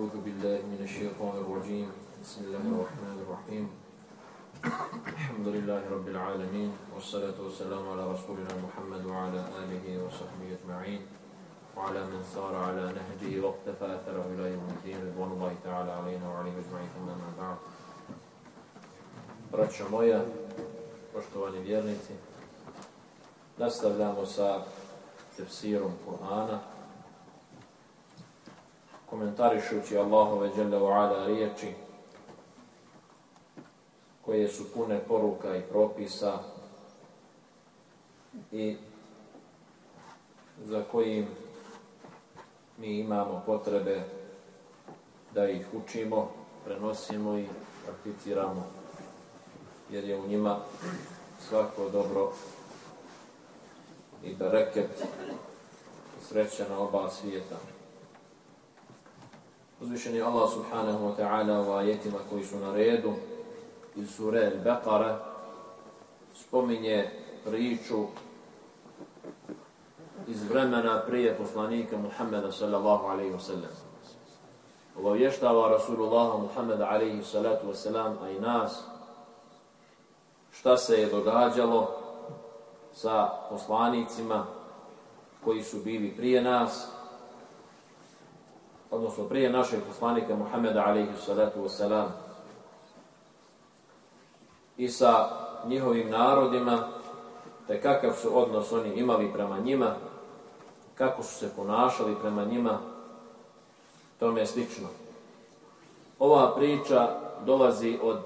أعوذ بالله من الشيطان الرجيم. بسم الله الرحمن الرحيم. الحمد لله رب العالمين والصلاة والسلام على رسولنا محمد وعلى آله وصحبه أجمعين. وعلى من صار على نهجه واقتفى أثره إلى يوم الدين رضوان الله تعالى علينا وعليه أجمعين ثم ما بعد. Braćo moja, poštovani vjernici, nastavljamo sa tefsirom Kur'ana, komentarišući Allahove dželle ve riječi koje su pune poruka i propisa i za kojim mi imamo potrebe da ih učimo, prenosimo i prakticiramo jer je u njima svako dobro i bereket sreća na oba svijeta. Uzvišeni Allah subhanahu wa ta'ala u ajetima koji su na redu iz sure Al-Baqara spominje priču iz vremena prije poslanika Muhammeda sallallahu alaihi wa sallam. Obavještava Rasulullah Muhammeda alaihi salatu wa sallam, a i nas, šta se je događalo sa poslanicima koji su bili prije nas, odnosno prije našeg poslanika Muhammeda alaihi salatu wasalam i sa njihovim narodima, te kakav su odnos oni imali prema njima, kako su se ponašali prema njima, tome je slično. Ova priča dolazi od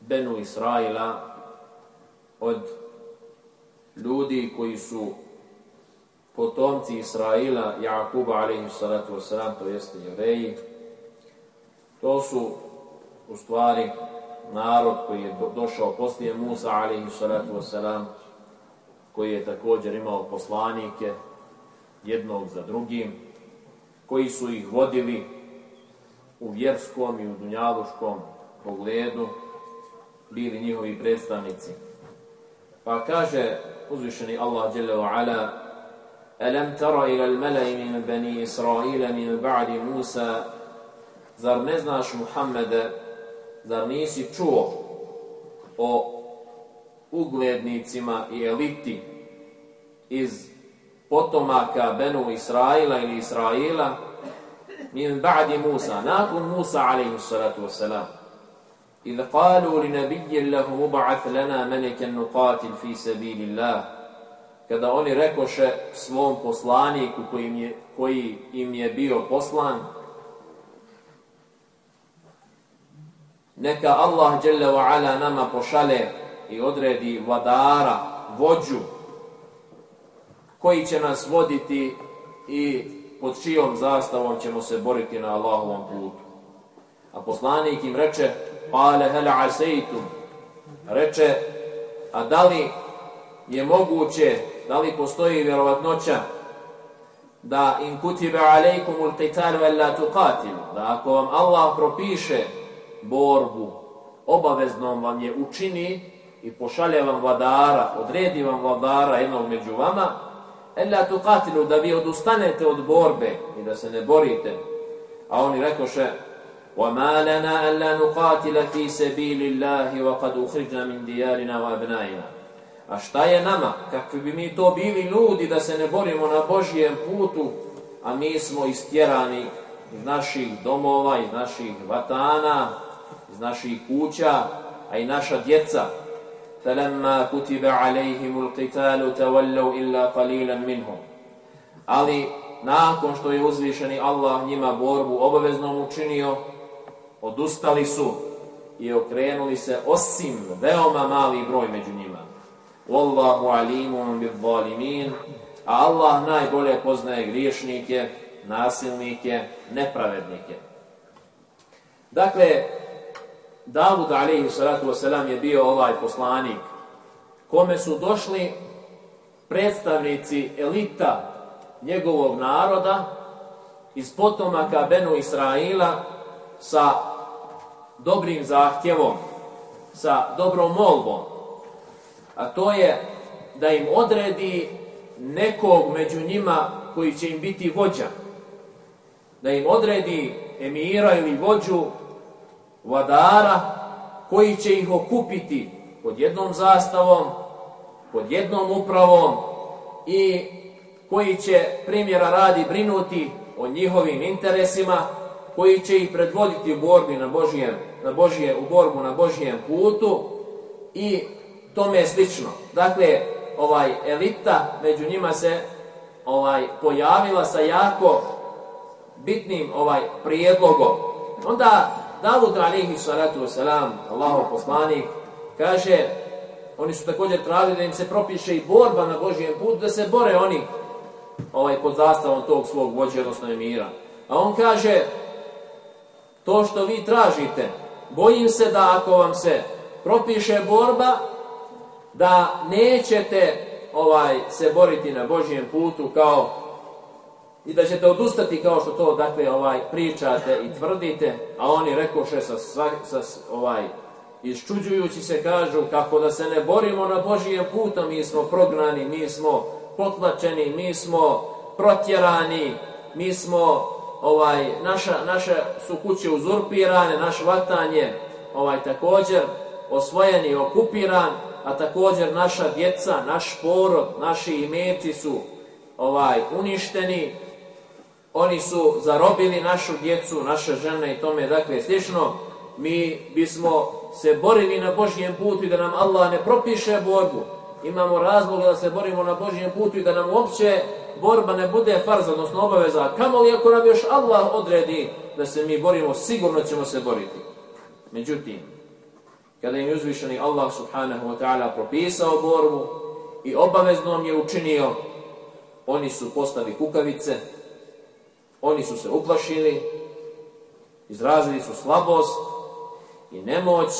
Benu Israila, od ljudi koji su potomci Israila, Jakuba alaihi salatu wasalam, to jeste jevreji, to su u stvari narod koji je došao poslije Musa alaihi salatu wasalam, koji je također imao poslanike jednog za drugim, koji su ih vodili u vjerskom i u dunjaluškom pogledu, bili njihovi predstavnici. Pa kaže uzvišeni Allah dželle ve ala ألم ترى إلى الملأ من بني إسرائيل من بعد موسى؟ زر نزناش محمد زر نيسي تشو أو أغلد نيتسما إليتي إز بطمك بنو إسرائيل إلى إسرائيل من بعد موسى ناكن موسى عليه الصلاة والسلام إذ قالوا لنبي الله مبعث لنا ملكا نقاتل في سبيل الله kada oni rekoše svom poslaniku koji im je, koji im je bio poslan neka Allah dželle ve ala nama pošale i odredi vladara, vođu koji će nas voditi i pod čijom zastavom ćemo se boriti na Allahovom putu. A poslanik im reče Kale hel asejtum. Reče, a da li je moguće, da li postoji vjerovatnoća da in kutibe alejkum ul qital wa la tuqatil, da ako vam Allah propiše borbu, obaveznom vam je učini i pošalje vam vladara, odredi vam vladara jednog među vama, ella tuqatilu da vi odustanete od borbe i da se ne borite. A oni rekoše, وما لنا ألا نقاتل في سبيل الله وقد أخرجنا من ديارنا وأبنائنا A šta je nama? Kakvi bi mi to bili ljudi da se ne borimo na Božijem putu, a mi smo istjerani iz naših domova, iz naših vatana, iz naših kuća, a i naša djeca. فَلَمَّا كُتِبَ عَلَيْهِمُ الْقِتَالُ تَوَلَّوْا إِلَّا قَلِيلًا مِنْهُمْ Ali nakon što je uzvišeni Allah njima borbu obaveznom učinio, odustali su i okrenuli se osim veoma mali broj među njima. Wallahu alimun bil zalimin. A Allah najbolje poznaje griješnike, nasilnike, nepravednike. Dakle, Davud alaihi salatu wasalam je bio ovaj poslanik kome su došli predstavnici elita njegovog naroda iz potomaka Benu Israila sa dobrim zahtjevom, sa dobrom molbom, a to je da im odredi nekog među njima koji će im biti vođa. da im odredi emira ili vođu vladara koji će ih okupiti pod jednom zastavom, pod jednom upravom i koji će primjera radi brinuti o njihovim interesima, koji će ih predvoditi u borbi na Božijem, na Božije, u borbu na Božijem putu i tome je slično. Dakle, ovaj elita među njima se ovaj pojavila sa jako bitnim ovaj prijedlogom. Onda Davud alejhi salatu vesselam, Allahov poslanik, kaže oni su također tražili da im se propiše i borba na Božijem putu, da se bore oni ovaj pod zastavom tog svog vođe, odnosno emira. A on kaže, to što vi tražite, bojim se da ako vam se propiše borba, da nećete ovaj se boriti na Božijem putu kao i da ćete odustati kao što to dakle ovaj pričate i tvrdite, a oni rekoše sa, sa ovaj iščuđujući se kažu kako da se ne borimo na Božijem putu, mi smo prognani, mi smo potlačeni, mi smo protjerani, mi smo ovaj naša naše su kuće uzurpirane, naš vatanje ovaj također osvojeni, okupiran, a također naša djeca, naš porod, naši imeti su ovaj uništeni. Oni su zarobili našu djecu, naše žene i tome dakle slično. Mi bismo se borili na Božjem putu i da nam Allah ne propiše borbu. Imamo razlog da se borimo na Božjem putu i da nam uopće borba ne bude farz, odnosno obaveza. Kamo li ako nam još Allah odredi da se mi borimo, sigurno ćemo se boriti. Međutim, kada im je uzvišeni Allah subhanahu wa ta'ala propisao borbu i obaveznom je učinio, oni su postali kukavice, oni su se uplašili, izrazili su slabost i nemoć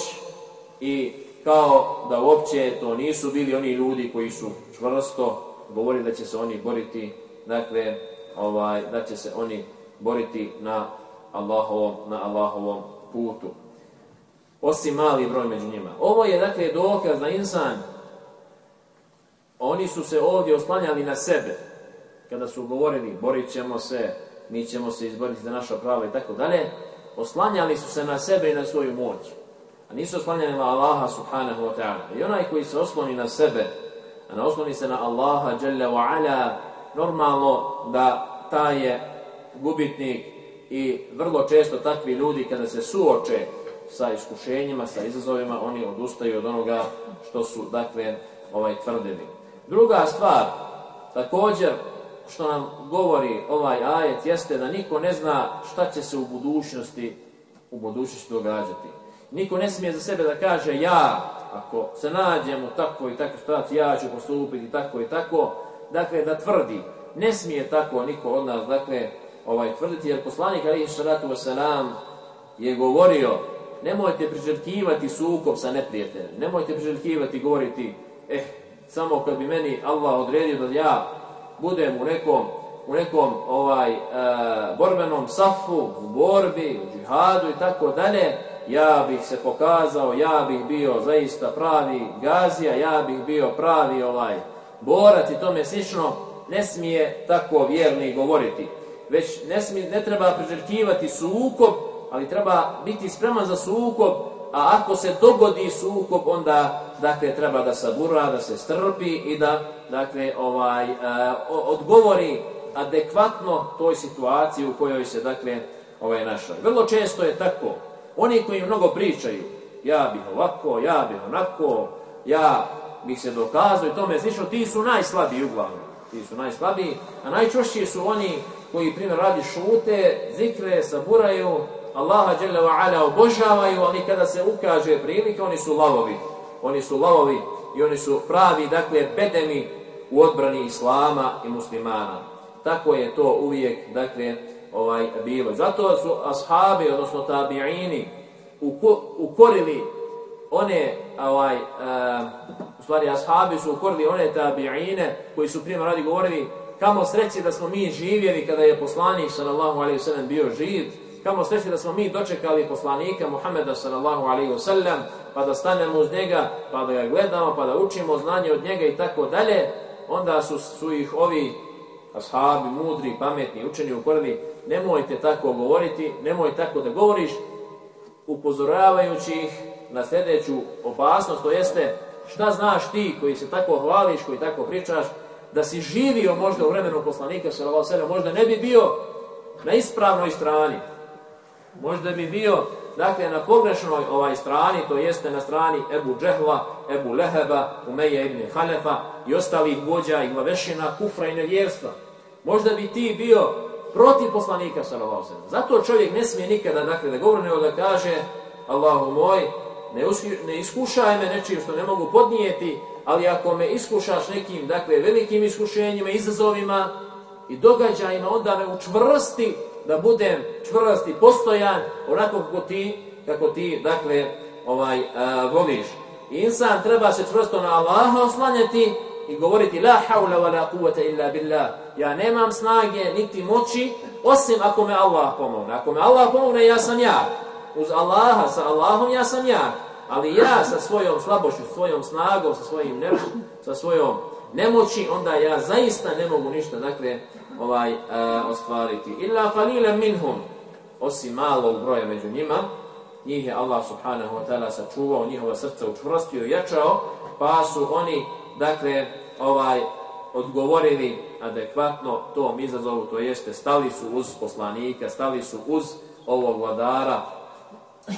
i kao da uopće to nisu bili oni ljudi koji su čvrsto govorili da će se oni boriti, dakle, ovaj, da će se oni boriti na Allahovom, na Allahovom putu osim mali broj među njima. Ovo je dakle dokaz da insan, oni su se ovdje oslanjali na sebe, kada su govorili borit ćemo se, mi ćemo se izboriti za naša prava i tako dalje, oslanjali su se na sebe i na svoju moć. A nisu oslanjali na Allaha subhanahu wa ta'ala. I onaj koji se osloni na sebe, a ne osloni se na Allaha jalla wa ala, normalno da taj je gubitnik i vrlo često takvi ljudi kada se suoče sa iskušenjima, sa izazovima, oni odustaju od onoga što su, dakle, ovaj tvrdili. Druga stvar, također, što nam govori ovaj ajet, jeste da niko ne zna šta će se u budućnosti u budućnosti događati. Niko ne smije za sebe da kaže ja, ako se nađem u tako i tako situaciji, ja ću postupiti tako i tako, dakle, da tvrdi. Ne smije tako niko od nas, dakle, ovaj, tvrditi, jer poslanik, ali je govorio nemojte priželjkivati sukob sa neprijateljem. Nemojte priželjkivati govoriti, eh, samo kad bi meni Allah odredio da ja budem u nekom u nekom ovaj e, borbenom safu, u borbi, u džihadu i tako dalje, ja bih se pokazao, ja bih bio zaista pravi gazija, ja bih bio pravi ovaj borac i tome slično, ne smije tako vjerni govoriti. Već ne, smije, ne treba priželjkivati sukob, ali treba biti spreman za sukob, a ako se dogodi sukob, onda dakle treba da sabura, da se strpi i da dakle ovaj e, odgovori adekvatno toj situaciji u kojoj se dakle ovaj našao. Vrlo često je tako. Oni koji mnogo pričaju, ja bih ovako, ja bih onako, ja bih se dokazao i tome slično, ti su najslabiji uglavnom. Ti su najslabiji, a najčešći su oni koji primjer radi šute, zikre, saburaju, Allaha dželle ve ala obožavaju, ali kada se ukaže prilika, oni su lavovi. Oni su lavovi i oni su pravi, dakle, bedemi u odbrani islama i muslimana. Tako je to uvijek, dakle, ovaj bilo. Zato su ashabi, odnosno tabi'ini, ukorili one, ovaj, uh, u stvari, ashabi su ukorili one tabi'ine koji su prima radi govorili kamo sreći da smo mi živjeli kada je poslanik sallallahu alaihi sallam bio živ, kamo sreće da smo mi dočekali poslanika Muhameda sallallahu alaihi wasallam, pa da stanemo uz njega, pa da ga gledamo, pa da učimo znanje od njega i tako dalje, onda su, su ih ovi ashabi, mudri, pametni, učeni, u ukorni, nemojte tako govoriti, nemoj tako da govoriš, upozoravajući ih na sljedeću opasnost, to jeste šta znaš ti koji se tako hvališ, koji tako pričaš, da si živio možda u vremenu poslanika, možda ne bi bio na ispravnoj strani, možda bi bio dakle, na pogrešnoj ovaj strani, to jeste na strani Ebu Džehla, Ebu Leheba, Umeja ibn Halefa i ostalih vođa i glavešina, kufra i nevjerstva. Možda bi ti bio protiv poslanika sallallahu Zato čovjek ne smije nikada dakle da govori nego da kaže Allahu moj, ne, uski, ne iskušaj me nečim što ne mogu podnijeti, ali ako me iskušaš nekim dakle velikim iskušenjima, izazovima i događajima, onda me učvrsti da budem čvrst i postojan onako kako ti, kako ti dakle, ovaj, uh, voliš. Insan treba se čvrsto na Allaha oslanjati i govoriti la haula wa la kuvata illa billah. Ja nemam snage niti moći osim ako me Allah pomogne. Ako me Allah pomogne ja sam ja. Uz Allaha, sa Allahom ja sam ja. Ali ja sa svojom slabošću, svojom snagom, sa svojim nemoći, sa svojom nemoći, onda ja zaista ne mogu ništa. Dakle, ovaj e, ostvariti. Illa qalila minhum, osim malog broja među njima, njih je Allah subhanahu wa ta'ala sačuvao, njihova srca učvrstio i jačao, pa su oni, dakle, ovaj odgovorili adekvatno tom izazovu, to jeste stali su uz poslanika, stali su uz ovog vladara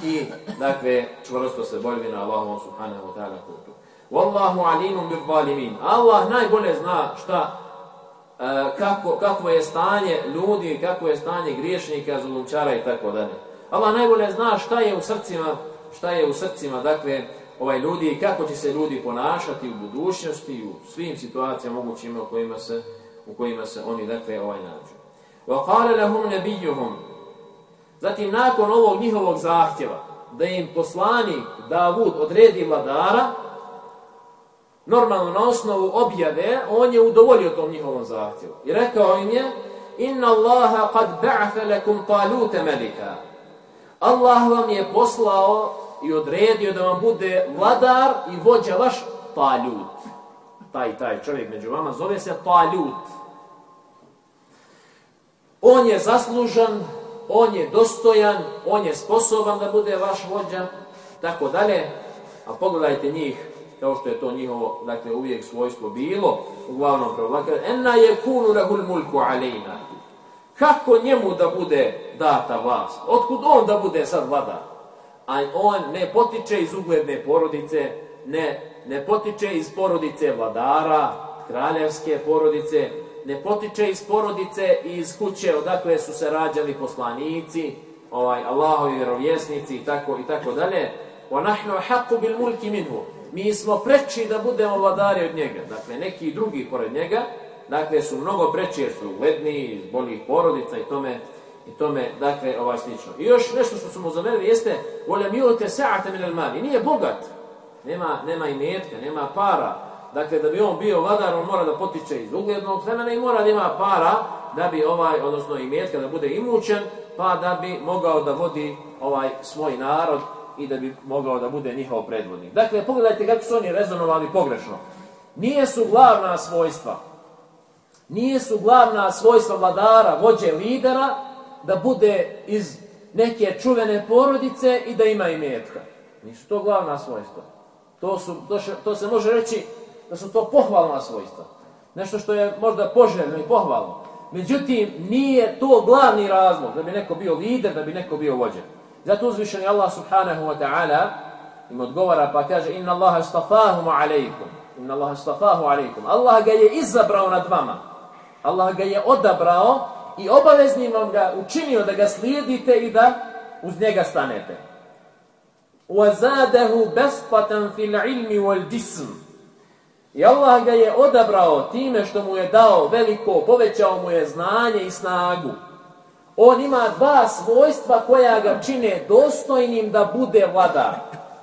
i, dakle, čvrsto se borili na Allahom subhanahu wa ta'ala kutu. Wallahu alimun bil zalimin. Allah najbolje zna šta E, kako, kako je stanje ljudi, kako je stanje griješnika, zulumčara i tako dalje. Allah najbolje zna šta je u srcima, šta je u srcima, dakle, ovaj ljudi i kako će se ljudi ponašati u budućnosti u svim situacijama mogućima u kojima se u kojima se oni dakle ovaj nađu. Wa qala lahum nabiyuhum Zatim nakon ovog njihovog zahtjeva da im poslanik Davud odredi vladara, normalno na osnovu objave, on je udovolio tom njihovom zahtjevu. I rekao im je, inna Allaha qad ba'atha lakum talute melika. Allah vam je poslao i odredio da vam bude vladar i vođa vaš talut. Taj, taj čovjek među vama zove se talut. On je zaslužan, on je dostojan, on je sposoban da bude vaš vođa, tako dalje. A pogledajte njih, kao što je to njihovo, dakle, uvijek svojstvo bilo, uglavnom provlaka, enna je kunu lahul mulku alejna. Kako njemu da bude data vlast? Otkud on da bude sad vladar? A on ne potiče iz ugledne porodice, ne, ne potiče iz porodice vladara, kraljevske porodice, ne potiče iz porodice i iz kuće odakle su se rađali poslanici, ovaj Allahovi vjerovjesnici i tako i tako dalje. Wa nahnu haqqu bil mulki minhu mi smo preči da budemo vladari od njega. Dakle, neki drugi pored njega, dakle, su mnogo preči jer su ugledni, iz boljih porodica i tome, i tome, dakle, ovaj slično. I još nešto što su mu zamerili jeste, volja mi te sa'ate min al mali. Nije bogat, nema, nema i metka, nema para. Dakle, da bi on bio vladar, on mora da potiče iz uglednog plemena i mora da ima para da bi ovaj, odnosno i metka, da bude imućen, pa da bi mogao da vodi ovaj svoj narod i da bi mogao da bude njihov predvodnik. Dakle, pogledajte kako su oni rezonovali pogrešno. Nije su glavna svojstva, nije su glavna svojstva vladara, vođe lidera, da bude iz neke čuvene porodice i da ima imetka. Nisu to glavna svojstva. To, su, to, še, to se može reći da su to pohvalna svojstva. Nešto što je možda poželjno i pohvalno. Međutim, nije to glavni razlog da bi neko bio lider, da bi neko bio vođen. Zato uzvišeni Allah subhanahu wa ta'ala im odgovara pa kaže inna Allaha istafahum alaikum. Inna Allaha istafahu alaikum. Allah ga je izabrao nad vama. Allah ga je odabrao i obaveznim vam ga učinio da ga slijedite i da uz njega stanete. وَزَادَهُ بَسْطَةً فِي الْعِلْمِ وَالْجِسْمِ I Allah ga je odabrao time što mu je dao veliko, povećao mu je znanje i snagu. On ima dva svojstva koja ga čine dostojnim da bude vladar,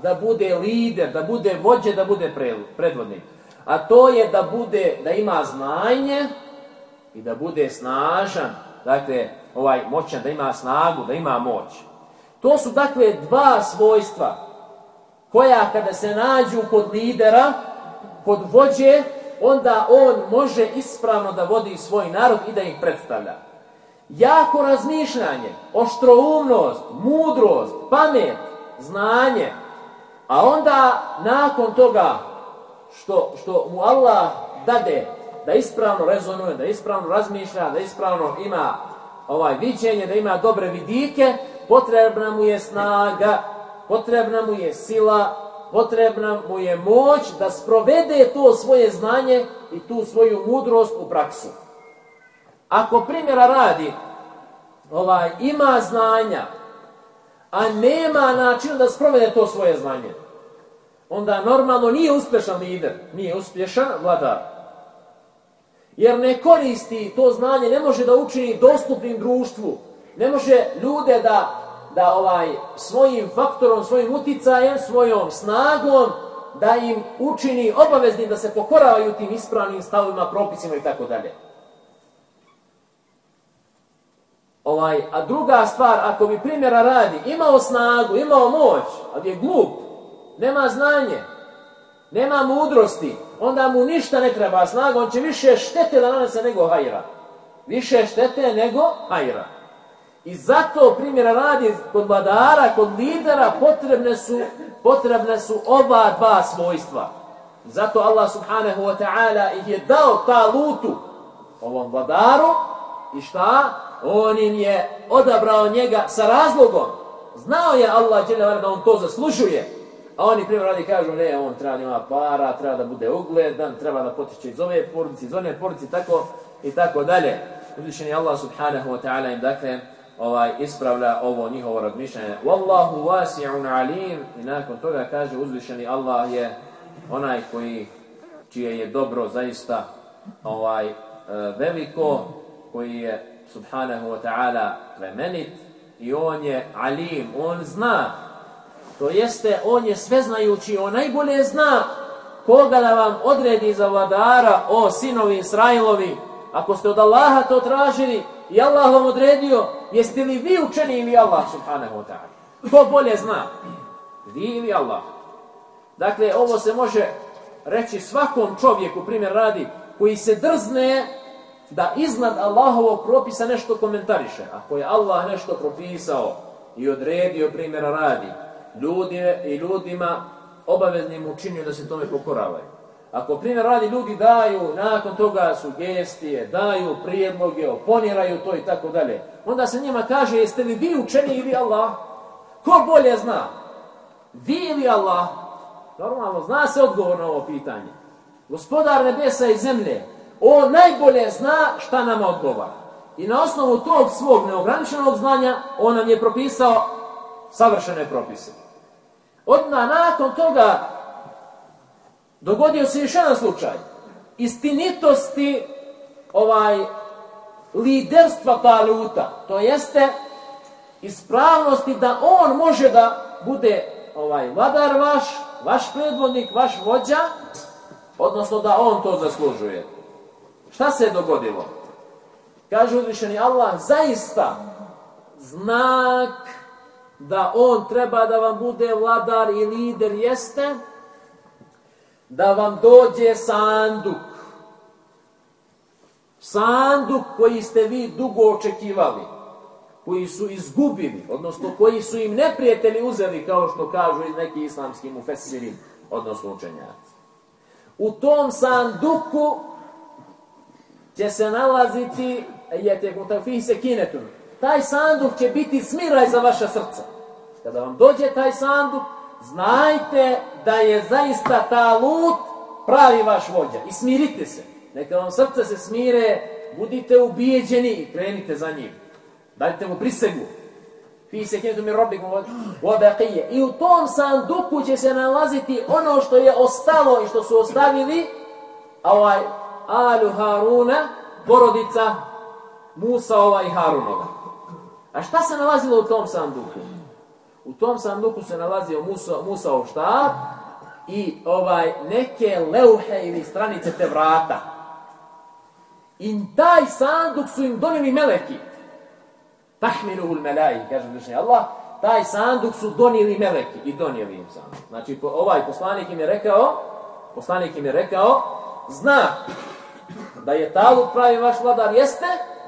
da bude lider, da bude vođe, da bude predvodnik. A to je da bude, da ima znanje i da bude snažan, dakle, ovaj moćan, da ima snagu, da ima moć. To su dakle dva svojstva koja kada se nađu kod lidera, kod vođe, onda on može ispravno da vodi svoj narod i da ih predstavlja. Jako razmišljanje, oštroumnost, mudrost, pamet, znanje, a onda nakon toga što, što mu Allah dade da ispravno rezonuje, da ispravno razmišlja, da ispravno ima ovaj viđenje, da ima dobre vidike, potrebna mu je snaga, potrebna mu je sila, potrebna mu je moć da sprovede to svoje znanje i tu svoju mudrost u praksu. Ako primjera radi, ovaj, ima znanja, a nema načina da sprovede to svoje znanje, onda normalno nije uspješan lider, nije uspješan vladar. Jer ne koristi to znanje, ne može da učini dostupnim društvu, ne može ljude da, da ovaj svojim faktorom, svojim uticajem, svojom snagom, da im učini obaveznim da se pokoravaju tim ispravnim stavima, propisima i tako dalje. Ovaj, a druga stvar, ako bi primjera radi, imao snagu, imao moć, ali je glup, nema znanje, nema mudrosti, onda mu ništa ne treba snaga, on će više štete da nanese nego hajra. Više štete nego hajra. I zato primjera radi kod vladara, kod lidera, potrebne su, potrebne su oba dva svojstva. Zato Allah subhanahu wa ta'ala ih je dao ta lutu ovom vladaru i šta? On im je odabrao njega sa razlogom. Znao je Allah da on to zaslužuje. A oni primjer radi kažu, ne, on treba da para, treba da bude ugledan, treba da potiče iz ove porodice, iz one porodice, tako i tako dalje. Uzvišen je Allah subhanahu wa ta'ala im dakle ovaj, ispravlja ovo njihovo razmišljanje. Wallahu wasi'un alim i nakon toga kaže uzvišeni Allah je onaj koji čije je dobro zaista ovaj e, veliko, koji je subhanahu wa ta'ala plemenit i on je alim, on zna To jeste, on je sveznajući, on najbolje zna koga da vam odredi za vladara, o sinovi Israilovi. Ako ste od Allaha to tražili i Allah vam odredio, jeste li vi učeni ili Allah subhanahu wa ta'ala? Ko bolje zna? Vi ili Allah? Dakle, ovo se može reći svakom čovjeku, primjer radi, koji se drzne da iznad Allahovog propisa nešto komentariše. Ako je Allah nešto propisao i odredio, primjera radi, ljudi i ljudima obaveznim učinju da se tome pokoravaju. Ako primjer radi ljudi daju nakon toga sugestije, daju prijedloge, oponiraju to i tako dalje, onda se njima kaže jeste li vi učeni ili Allah? Ko bolje zna? Vi ili Allah? Normalno, zna se odgovor na ovo pitanje. Gospodar nebesa i zemlje, on najbolje zna šta nama odgovara. I na osnovu tog svog neograničenog znanja, on nam je propisao savršene propise. Odmah nakon toga dogodio se još jedan slučaj. Istinitosti ovaj liderstva Taluta. To jeste ispravnosti da on može da bude ovaj vladar vaš, vaš predvodnik, vaš vođa, odnosno da on to zaslužuje. Šta se je dogodilo? Kaže uzvišeni Allah, zaista znak da on treba da vam bude vladar i lider jeste da vam dođe sanduk. Sanduk koji ste vi dugo očekivali, koji su izgubili, odnosno koji su im neprijatelji uzeli, kao što kažu i neki islamski mufesiri, odnosno učenjaci. U tom sanduku će se nalaziti, jete, kutafih se kinetun, taj sanduk će biti smiraj za vaša srca. Kada vam dođe taj sanduk, znajte da je zaista ta lut pravi vaš vođa. I smirite se. Neka vam srce se smire, budite ubijeđeni i krenite za njim. Dajte mu prisegu. Fi se kjetu mi robi vodakije. I u tom sanduku će se nalaziti ono što je ostalo i što su ostavili ovaj Alu Haruna, porodica Musaova i Harunova. A šta se nalazilo u tom sanduku? U tom sanduku se nalazio Musa, Musaov štab i ovaj neke leuhe ili stranice te vrata. I taj sanduk su im donili meleki. Tahminuhu l-melai, kaže Višnji Allah. Taj sanduk su donijeli meleki i donijeli im sanduk. Znači, ovaj poslanik im je rekao, poslanik im je rekao, zna da je talut pravi vaš vladar, jeste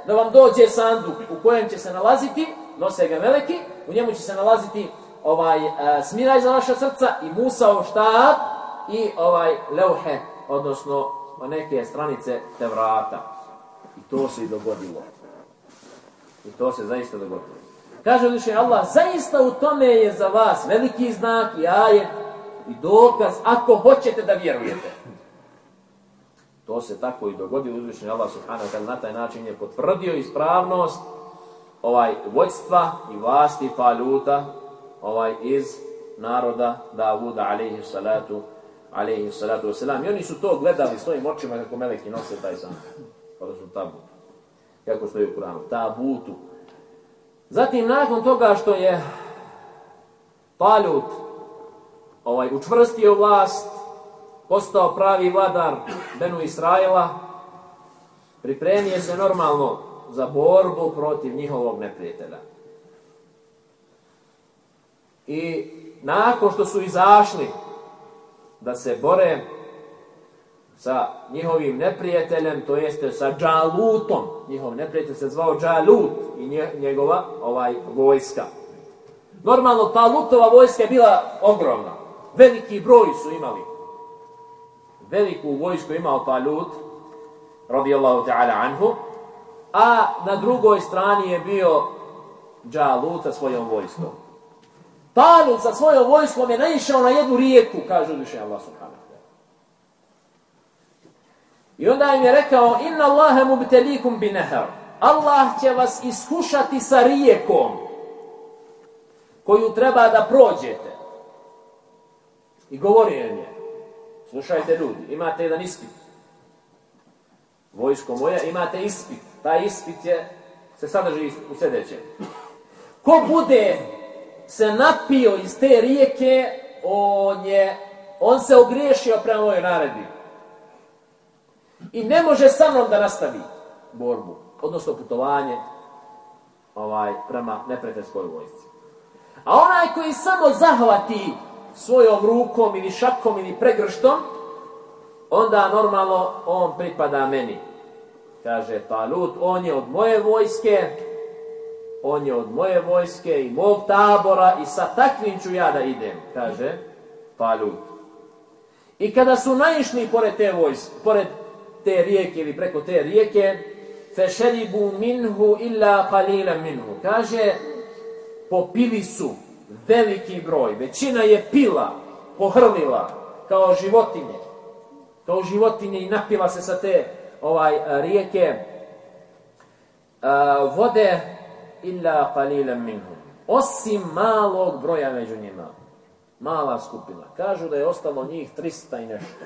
da vam dođe sanduk u kojem će se nalaziti, nose ga veliki, u njemu će se nalaziti ovaj e, smiraj za vaša srca i Musaov štab i ovaj leuhe, odnosno neke stranice te vrata. I to se i dogodilo. I to se zaista dogodilo. Kaže više Allah, zaista u tome je za vas veliki znak i ajet i dokaz ako hoćete da vjerujete. To se tako i dogodilo uzvišenje Allah subhanahu wa ta'ala na taj način je potvrdio ispravnost ovaj vojstva i vlasti Paluta ovaj iz naroda Davuda alejhi salatu alejhi salatu vesselam. I oni su to gledali svojim očima kako meleki nose taj sam. Kada su tabut. Kako stoji u Kuranu. Tabutu. Zatim, nakon toga što je Palut ovaj, učvrstio vlast, postao pravi vladar Benu Israila, pripremio se normalno za borbu protiv njihovog neprijatelja. I nakon što su izašli da se bore sa njihovim neprijateljem, to jeste sa Džalutom, njihov neprijatelj se zvao Džalut i njegova ovaj vojska. Normalno, ta Lutova vojska je bila ogromna. Veliki broj su imali. Veliku vojsku imao Talut, radijallahu ta'ala anhu, a na drugoj strani je bio Džalut sa svojom vojskom. Talut sa svojom vojskom je naišao na jednu rijeku, kaže uzviše Allah subhanahu. I onda im je rekao, inna Allahe mubtelikum bi nehar. Allah će vas iskušati sa rijekom koju treba da prođete. I govori im je, slušajte ljudi, imate jedan ispit. Vojsko moja, imate ispit. Taj ispit je, se sadrži u sljedećem. Ko bude se napio iz te rijeke, on je, on se ogriješio prema mojoj naredbi. I ne može sa mnom da nastavi borbu, odnosno putovanje ovaj, prema neprijateljskoj vojsci. A onaj koji samo zahvati svojom rukom ili šakom ili pregrštom, onda normalno on pripada meni. Kaže Talut, on je od moje vojske, on je od moje vojske i mog tabora i sa takvim ću ja da idem, kaže Talut. I kada su naišli pored te vojske, pored te rijeke ili preko te rijeke fešeribu minhu illa qalilan minhu kaže popili su veliki broj većina je pila pohrlila kao životinje kao životinje i napila se sa te ovaj rijeke uh, vode illa qalilan minhum. osim malog broja među njima mala skupina kažu da je ostalo njih 300 i nešto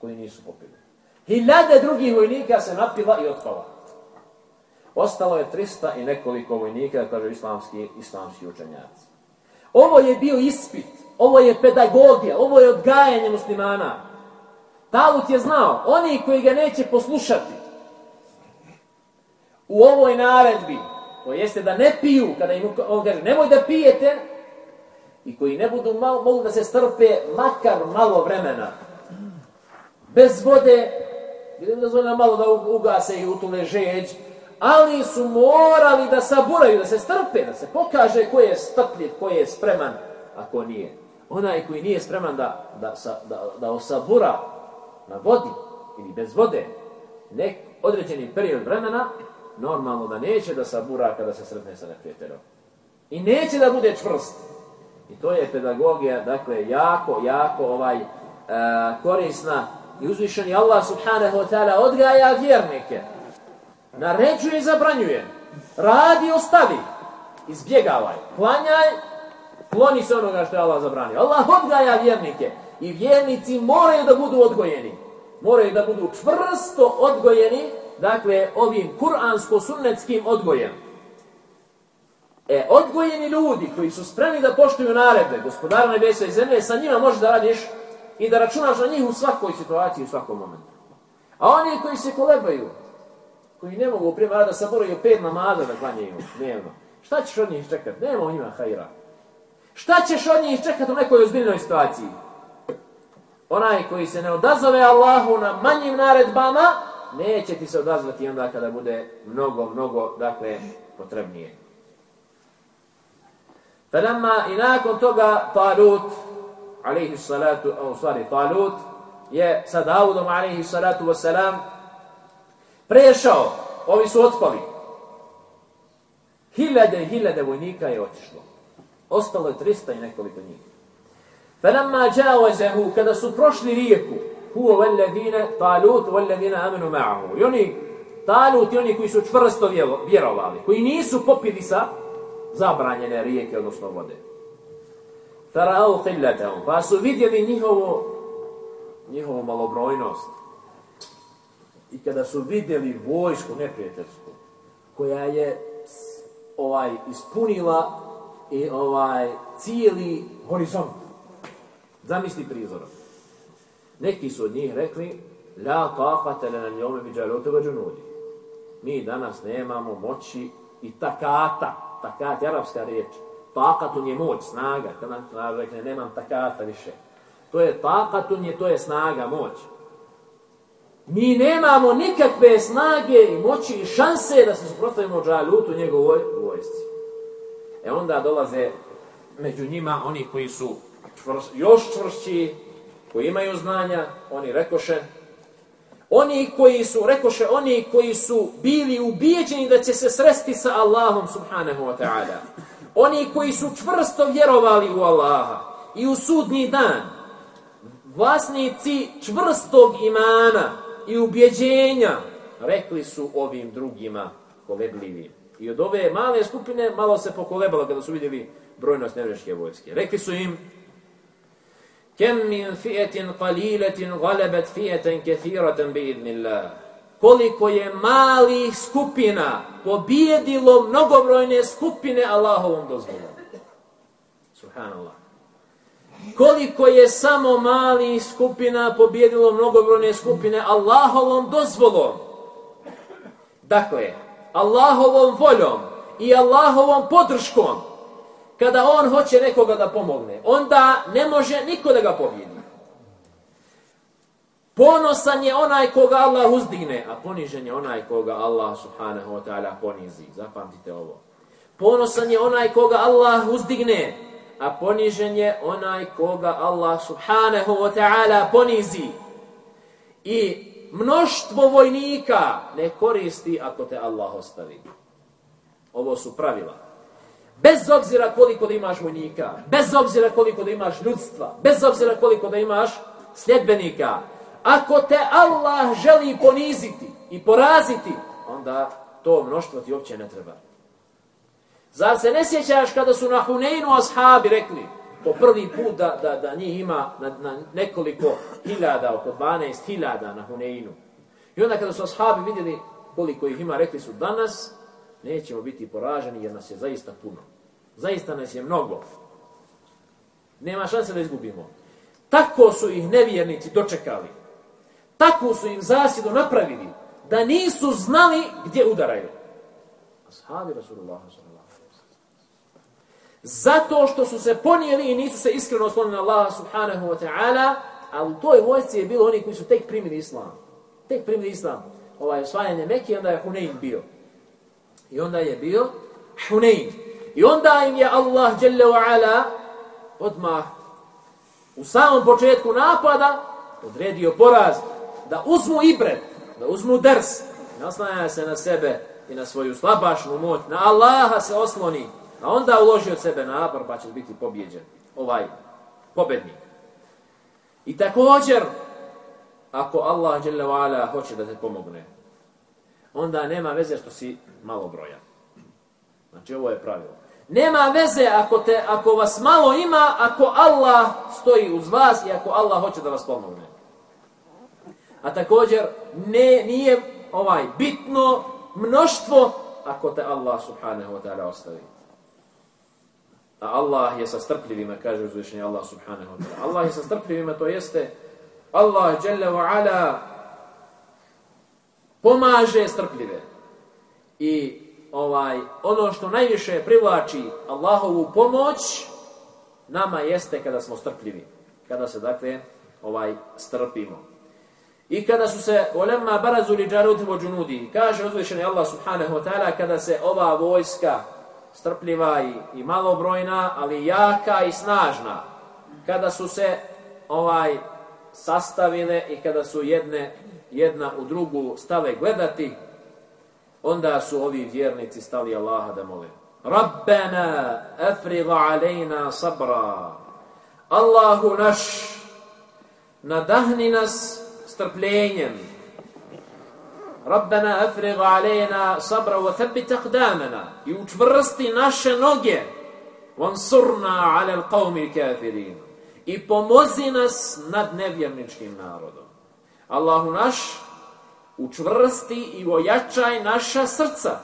koji nisu popili Hiljade drugih vojnika se napila i otpala. Ostalo je 300 i nekoliko vojnika, kaže islamski, islamski učenjaci. Ovo je bio ispit, ovo je pedagogija, ovo je odgajanje muslimana. Talut je znao, oni koji ga neće poslušati u ovoj naredbi, to jeste da ne piju, kada im on kaže nemoj da pijete, i koji ne budu malo, mogu da se strpe makar malo vremena, bez vode, Vidim da zvona malo da ugase i utule žeđ, ali su morali da saburaju, da se strpe, da se pokaže ko je strpljiv, ko je spreman, a ko nije. Onaj koji nije spreman da, da, da, da osabura na vodi ili bez vode nek određeni period vremena, normalno da neće da sabura kada se sretne sa neprijateljom. I neće da bude čvrst. I to je pedagogija, dakle, jako, jako ovaj, uh, korisna I uzvišeni Allah subhanahu wa ta'ala odgaja vjernike. Naređuje i zabranjuje. Radi ostavi. Izbjegavaj. Klanjaj. Kloni se onoga što je Allah zabranio. Allah odgaja vjernike. I vjernici moraju da budu odgojeni. Moraju da budu čvrsto odgojeni. Dakle, ovim kuransko-sunnetskim odgojem. E, odgojeni ljudi koji su spremni da poštuju naredbe, gospodara nebesa i zemlje, sa njima možeš da radiš i da računaš na njih u svakoj situaciji, u svakom momentu. A oni koji se kolebaju, koji ne mogu prema da saboraju pet namaza da klanjaju dnevno, šta ćeš od njih čekat? Nema u njima hajra. Šta ćeš od njih čekat u nekoj ozbiljnoj situaciji? onaj koji se ne odazove Allahu na manjim naredbama, neće ti se odazvati onda kada bude mnogo, mnogo, dakle, potrebnije. Falamma i nakon toga Talut, alaihi salatu, u stvari Talut, je sa Davudom, alaihi salatu wasalam, prešao, ovi su otpali. Hiljade i hiljade vojnika je otišlo. Ostalo je 300 i nekoliko njih. Falamma jawazahu kada su prošli rijeku, huwa walladina Talut walladina amanu ma'ahu. I oni Talut i oni koji su čvrsto vjerovali, koji nisu popili sa zabranjene rijeke, odnosno vode. Farao qillatahum, pa su vidjeli njihovo njihovo malobrojnost. I kada su vidjeli vojsku neprijateljsku, koja je ovaj ispunila i ovaj cijeli horizont. Zamisli prizor. Neki su od njih rekli La taqata lana al-yawma bi Jalut wa junudi. Mi danas nemamo moći i takata. Takat je arapska riječ. Taqatun je moć, snaga. Kada nam rekne nemam takata više. To je taqatun je, to je snaga, moć. Mi nemamo nikakve snage i moći i šanse da se suprostavimo Džalutu njegovoj vojsci. E onda dolaze među njima oni koji su čvrš, još čvršći, koji imaju znanja, oni rekoše, oni koji su, rekoše, oni koji su bili ubijeđeni da će se sresti sa Allahom subhanahu wa ta'ala. Oni koji su čvrsto vjerovali u Allaha i u sudnji dan, vlasnici čvrstog imana i ubjeđenja, rekli su ovim drugima kolebljivim. I od ove male skupine malo se pokolebalo kada su vidjeli brojnost nevješke vojske. Rekli su im, Kem min fijetin qaliletin galebet fijeten kethiraten bi idnillah. Koliko je malih skupina pobijedilo mnogobrojne skupine Allahovom dozvolom. Subhanallah. Koliko je samo mali skupina pobijedilo mnogobrojne skupine Allahovom dozvolom. Dakle, Allahovom voljom i Allahovom podrškom kada on hoće nekoga da pomogne, onda ne može niko da ga pobjedi. Ponosan je onaj koga Allah uzdigne, a ponižen je onaj koga Allah subhanahu wa ta'ala ponizi. Zapamtite ovo. Ponosan je onaj koga Allah uzdigne, a ponižen je onaj koga Allah subhanahu wa ta'ala ponizi. I mnoštvo vojnika ne koristi ako te Allah ostavi. Ovo su pravila. Bez obzira koliko da imaš vojnika, bez obzira koliko da imaš ljudstva, bez obzira koliko da imaš sljedbenika, ako te Allah želi poniziti i poraziti, onda to mnoštvo ti uopće ne treba. Zar se ne sjećaš kada su na Huneinu ashabi rekli, po prvi put da, da, da njih ima na, na nekoliko hiljada, oko 12 hiljada na Huneinu. I onda kada su ashabi vidjeli koliko ih ima, rekli su danas nećemo biti poraženi jer nas je zaista puno. Zaista nas je mnogo. Nema šanse da izgubimo. Tako su ih nevjernici dočekali. Tako su im zasjedu napravili da nisu znali gdje udaraju. Ashabi Rasulullah Zato što su se ponijeli i nisu se iskreno oslonili na Allaha subhanahu wa ta'ala, a u toj vojci je bilo oni koji su tek primili islam. Tek primili islam. Ovaj osvajanje Mekije, onda je Hunein bio. I onda je bio Hunein. I onda im je Allah Jalla wa ala odmah u samom početku napada odredio poraz da uzmu ibret, da uzmu ders, naslanja oslanja se na sebe i na svoju slabašnu moć, na Allaha se osloni, a onda uloži od sebe napor pa će biti pobjeđen ovaj pobednik. I također, ako Allah dželle hoće da te pomogne, onda nema veze što si malo broja. Znači ovo je pravilo. Nema veze ako, te, ako vas malo ima, ako Allah stoji uz vas i ako Allah hoće da vas pomogne. A također ne, nije ovaj bitno mnoštvo ako te Allah subhanahu wa ta'ala ostavi. A Allah je sa strpljivima, kaže uzvišenje Allah subhanahu wa ta'ala. Allah je sa strpljivima, to jeste Allah jalla wa ala pomaže strpljive. I ovaj ono što najviše privlači Allahovu pomoć nama jeste kada smo strpljivi. Kada se dakle ovaj strpimo. I kada su se olemma barazu li džaruti vo džunudi, kaže uzvišeni Allah subhanahu wa ta'ala, kada se ova vojska strpljiva i, i malobrojna, ali jaka i snažna, kada su se ovaj sastavile i kada su jedne jedna u drugu stale gledati, onda su ovi vjernici stali Allaha da mole. Rabbena afriga alejna sabra. Allahu naš, nadahni nas strpljenjem. Rabbena afrig alejna sabra wa thabbit aqdamana. I učvrsti naše noge. Wansurna ala alqawmi kafirin. I pomozi nas nad nevjerničkim narodom. Allahu naš, učvrsti i ojačaj naša srca.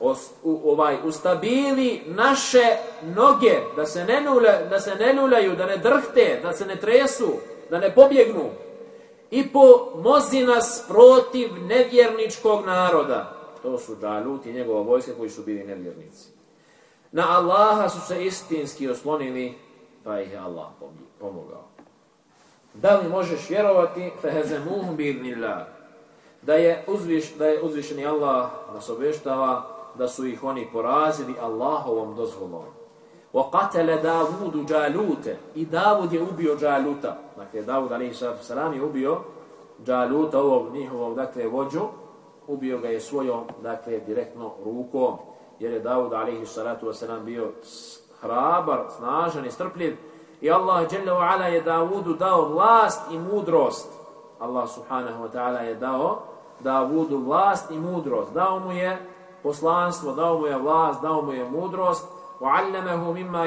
O, u, ovaj, ustabili naše noge, da se, ne nule, da se ne nulaju, da ne drhte, da se ne tresu, da ne pobjegnu. I pomozi nas protiv nevjerničkog naroda. To su Džalut i njegova vojska koji su bili nevjernici. Na Allaha su se istinski oslonili, pa ih je Allah pomogao. Da li možeš vjerovati fehezemuhum bi'idnillah da je uzviš da je uzvišeni Allah nas obještava da su ih oni porazili Allahovom dozvolom. Wa داوود جالوت i Davud je ubio Jaluta. Dakle Davud alejhi je ubio Jaluta ovog njihovog dakle vođu ubio ga je svojom dakle direktno rukom jer je Davud alejhi salatu bio hrabar, snažan i strpljiv I Allah dželle ve je Davudu dao vlast i mudrost. Allah subhanahu wa ta'ala je dao Davudu vlast i mudrost. Dao mu je poslanstvo, dao mu je vlast, dao mu je mudrost. Wa 'allamahu mimma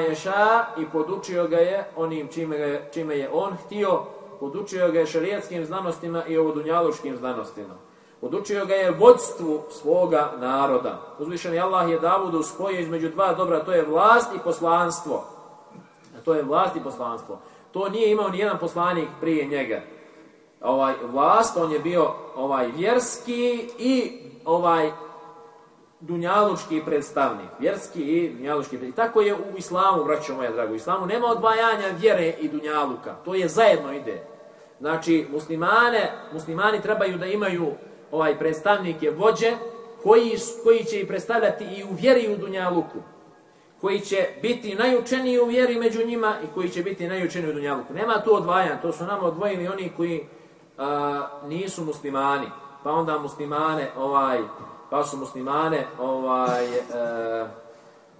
i podučio ga je onim čime, ga, čime je on htio, podučio ga je šarijetskim znanostima i ovodunjaluškim znanostima. Podučio ga je vodstvu svoga naroda. Uzvišeni Allah je Davudu spojio između dva dobra, to je vlast i poslanstvo to je vlast i poslanstvo. To nije imao ni jedan poslanik prije njega. Ovaj vlast, on je bio ovaj vjerski i ovaj dunjalučki predstavnik. Vjerski i dunjalučki predstavnik. Tako je u islamu, braćo moja drago, u islamu nema odvajanja vjere i dunjaluka. To je zajedno ide. Znači, muslimane, muslimani trebaju da imaju ovaj predstavnike vođe koji, koji će i predstavljati i u vjeri i u dunjaluku koji će biti najučeniji u vjeri među njima i koji će biti najučeniji u dunjaluku. Nema tu odvajanja, to su nam odvojili oni koji a, nisu muslimani, pa onda muslimane ovaj pa su muslimane ovaj e,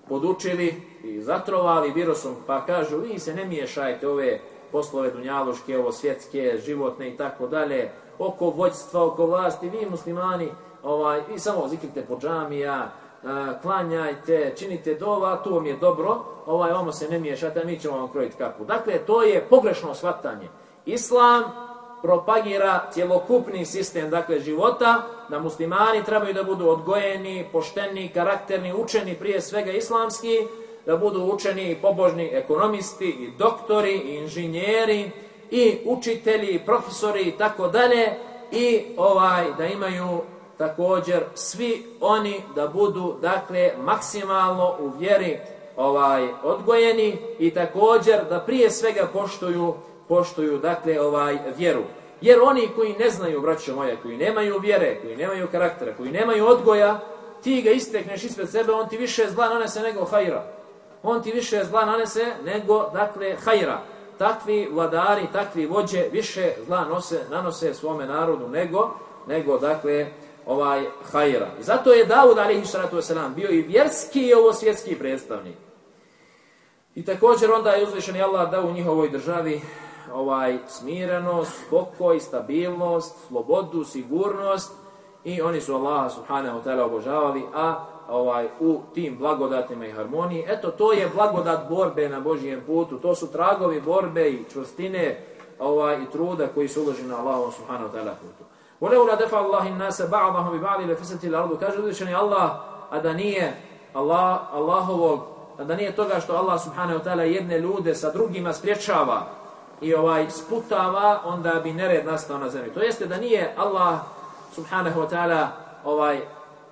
podučili i zatrovali virusom, pa kažu vi se ne miješajte ove poslove dunjaluške, ovo svjetske, životne i tako dalje, oko vođstva, oko vlasti, vi muslimani, ovaj, vi samo zikrite po džamija, e, klanjajte, činite dova, to vam je dobro, ovaj ovo se ne miješate, mi ćemo vam krojiti kapu. Dakle, to je pogrešno shvatanje. Islam propagira cjelokupni sistem dakle života, da muslimani trebaju da budu odgojeni, pošteni, karakterni, učeni prije svega islamski, da budu učeni i pobožni ekonomisti, i doktori, i inženjeri, i učitelji, i profesori, i tako dalje, i ovaj da imaju također svi oni da budu dakle maksimalno u vjeri ovaj odgojeni i također da prije svega poštuju poštuju dakle ovaj vjeru jer oni koji ne znaju braćo moje koji nemaju vjere koji nemaju karaktera koji nemaju odgoja ti ga istekneš ispred sebe on ti više zla nanese nego hajra on ti više zla nanese nego dakle hajra takvi vladari takvi vođe više zla nose nanose svome narodu nego nego dakle ovaj hajra. I zato je Davud alejhi salatu wasalam, bio i vjerski i ovo svjetski predstavnik. I također onda je uzvišeni Allah dao u njihovoj državi ovaj smirenost, spokoj, stabilnost, slobodu, sigurnost i oni su Allaha subhanahu wa ta'ala obožavali, a ovaj u tim blagodatima i harmoniji. Eto, to je blagodat borbe na Božijem putu. To su tragovi borbe i čvrstine ovaj, i truda koji su uloženi na Allahu subhanahu wa ta'ala putu. ولولا دفع الله الناس بعضهم ببعض لفسدت الارض kaže uzvišeni Allah a da nije Allah Allahovog a da nije toga što Allah subhanahu wa taala jedne ljude sa drugima spriječava i ovaj sputava onda bi nered nastao na zemlji to jeste da nije Allah subhanahu wa taala ovaj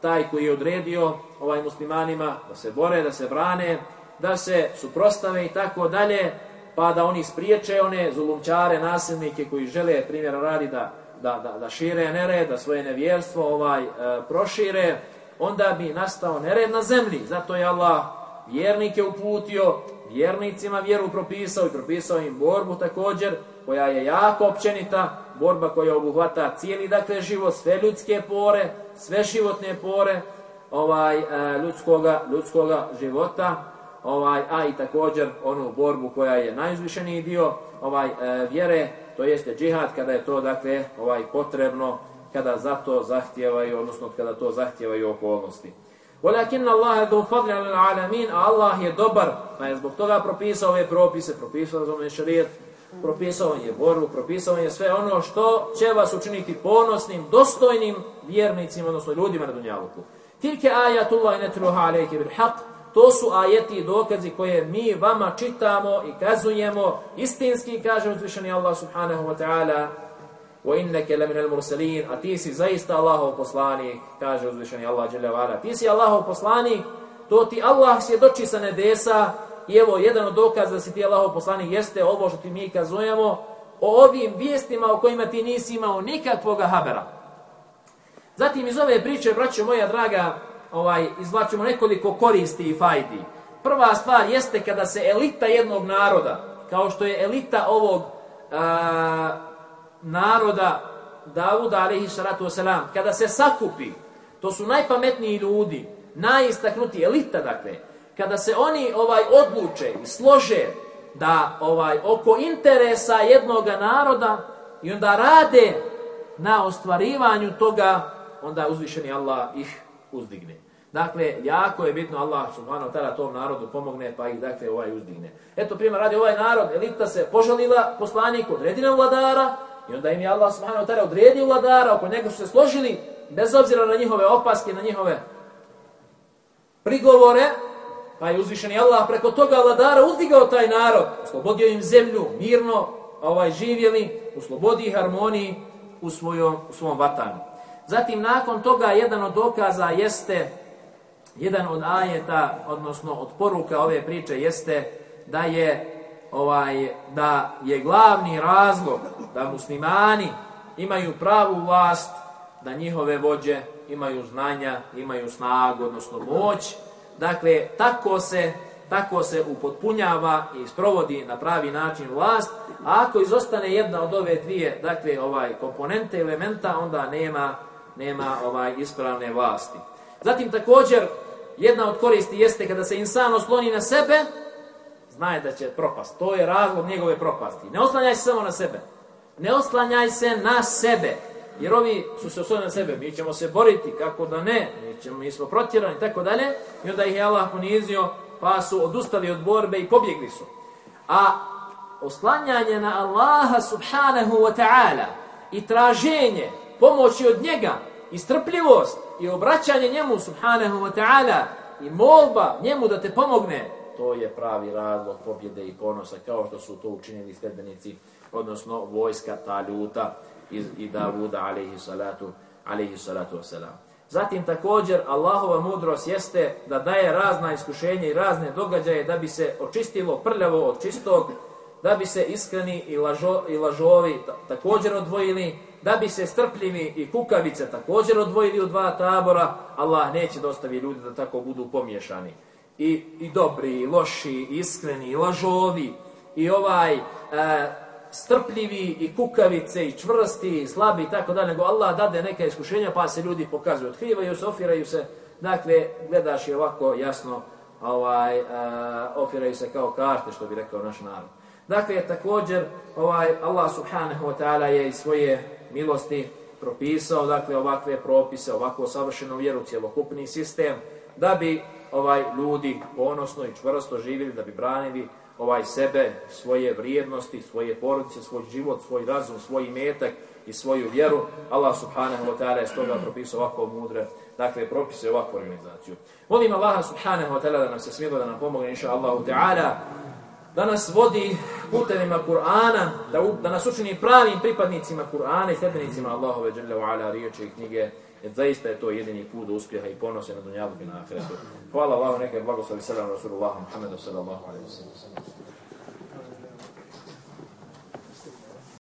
taj koji je odredio ovaj muslimanima da se bore da se brane da se suprostave i tako dalje pa da oni spriječe one zulumčare, nasilnike koji žele, primjer radi, da, da, da, da šire nered, da svoje nevjerstvo ovaj, e, prošire, onda bi nastao nered na zemlji. Zato je Allah vjernike uputio, vjernicima vjeru propisao i propisao im borbu također, koja je jako općenita, borba koja obuhvata cijeli dakle život, sve ljudske pore, sve životne pore ovaj e, ljudskoga, ljudskoga života, ovaj a i također onu borbu koja je najuzvišeniji dio ovaj e, vjere, to jeste džihad kada je to dakle ovaj potrebno, kada za to zahtijevaju, odnosno kada to zahtijevaju okolnosti. Walakin Allah dhu dofadl al alamin, a Allah je dobar, pa je zbog toga propisao ove propise, propisao razumije šarijet, propisao je borbu, propisao je sve ono što će vas učiniti ponosnim, dostojnim vjernicima, odnosno ljudima na dunjaluku. Tilke ajatullahi netruha alaike bil haq, To su ajeti i dokazi koje mi vama čitamo i kazujemo, istinski kaže uzvišeni Allah subhanahu wa ta'ala, wa innaka la min al mursalin ati si zaista Allahov poslanik kaže uzvišeni Allah dželle vara ti si Allahov poslanik to ti Allah svjedoči sa nebesa i evo jedan od dokaza da si ti Allahov poslanik jeste ovo što ti mi kazujemo o ovim vijestima o kojima ti nisi imao nikakvog habera. Zatim iz ove priče braćo moja draga ovaj izvlačimo nekoliko koristi i fajdi. Prva stvar jeste kada se elita jednog naroda kao što je elita ovog a, naroda Davuda alaihi salatu wasalam, kada se sakupi, to su najpametniji ljudi, najistaknuti elita, dakle, kada se oni ovaj odluče i slože da ovaj oko interesa jednog naroda i onda rade na ostvarivanju toga, onda uzvišeni Allah ih uzdigne. Dakle, jako je bitno Allah subhanahu wa ta'ala tom narodu pomogne pa ih dakle ovaj uzdigne. Eto primjer radi ovaj narod, elita se požalila poslaniku, odredina vladara, I onda im je Allah subhanahu wa ta'ala odredio vladara, oko njega su se složili, bez obzira na njihove opaske, na njihove prigovore, pa je uzvišeni Allah preko toga vladara uzdigao taj narod, oslobodio im zemlju, mirno ovaj živjeli, u slobodi i harmoniji u, svojom, u svom vatanu. Zatim, nakon toga, jedan od dokaza jeste, jedan od ajeta, odnosno od poruka ove priče, jeste da je ovaj da je glavni razlog da muslimani imaju pravu vlast, da njihove vođe imaju znanja, imaju snagu, odnosno moć. Dakle, tako se tako se upotpunjava i sprovodi na pravi način vlast, a ako izostane jedna od ove dvije, dakle, ovaj komponente elementa, onda nema nema ovaj ispravne vlasti. Zatim također jedna od koristi jeste kada se insan osloni na sebe, znaje da će propast. To je razlog njegove propasti. Ne oslanjaj se samo na sebe. Ne oslanjaj se na sebe. Jer ovi su se oslanjali na sebe. Mi ćemo se boriti, kako da ne. Mi, ćemo, mi smo protjerani, tako dalje. I onda ih je Allah ponizio, pa su odustali od borbe i pobjegli su. A oslanjanje na Allaha subhanahu wa ta'ala i traženje pomoći od njega i strpljivost i obraćanje njemu subhanahu wa ta'ala i molba njemu da te pomogne to je pravi razlog pobjede i ponosa, kao što su to učinili sledbenici, odnosno vojska Taljuta iz, i Davuda, alaihi salatu, alaihi salatu wasalam. Zatim također Allahova mudrost jeste da daje razna iskušenja i razne događaje da bi se očistilo prljavo od čistog, da bi se iskreni i, lažo, i lažovi također odvojili, da bi se strpljivi i kukavice također odvojili u dva tabora, Allah neće dostavi ljudi da tako budu pomješani i, i dobri, i loši, i iskreni, i lažovi, i ovaj e, strpljivi, i kukavice, i čvrsti, i slabi, i tako da, nego Allah dade neka iskušenja, pa se ljudi pokazuju, otkrivaju se, ofiraju se, dakle, gledaš i ovako jasno, ovaj, e, ofiraju se kao karte, što bi rekao naš narod. Dakle, također, ovaj, Allah subhanahu wa ta'ala je iz svoje milosti propisao, dakle, ovakve propise, ovako savršenu vjeru, cjelokupni sistem, da bi ovaj ljudi ponosno i čvrsto živjeli da bi branili ovaj sebe, svoje vrijednosti, svoje porodice, svoj život, svoj razum, svoj imetak i svoju vjeru. Allah subhanahu wa ta'ala je stoga propisao ovako mudre, dakle, propise ovakvu organizaciju. Molim Allaha subhanahu wa ta'ala da nam se smilo da nam pomogne, inša Allahu ta'ala, da nas vodi putevima Kur'ana, da, da nas učini pravim pripadnicima Kur'ana i sljedbenicima Allahove dželle wa ala riječi i knjige, jer zaista je to jedini put uspjeha i ponose na dunjavu i na ahiretu. Hvala Allahu, neka je blagoslovi sallam Rasulullah Muhammedu sallallahu alaihi wa sallam.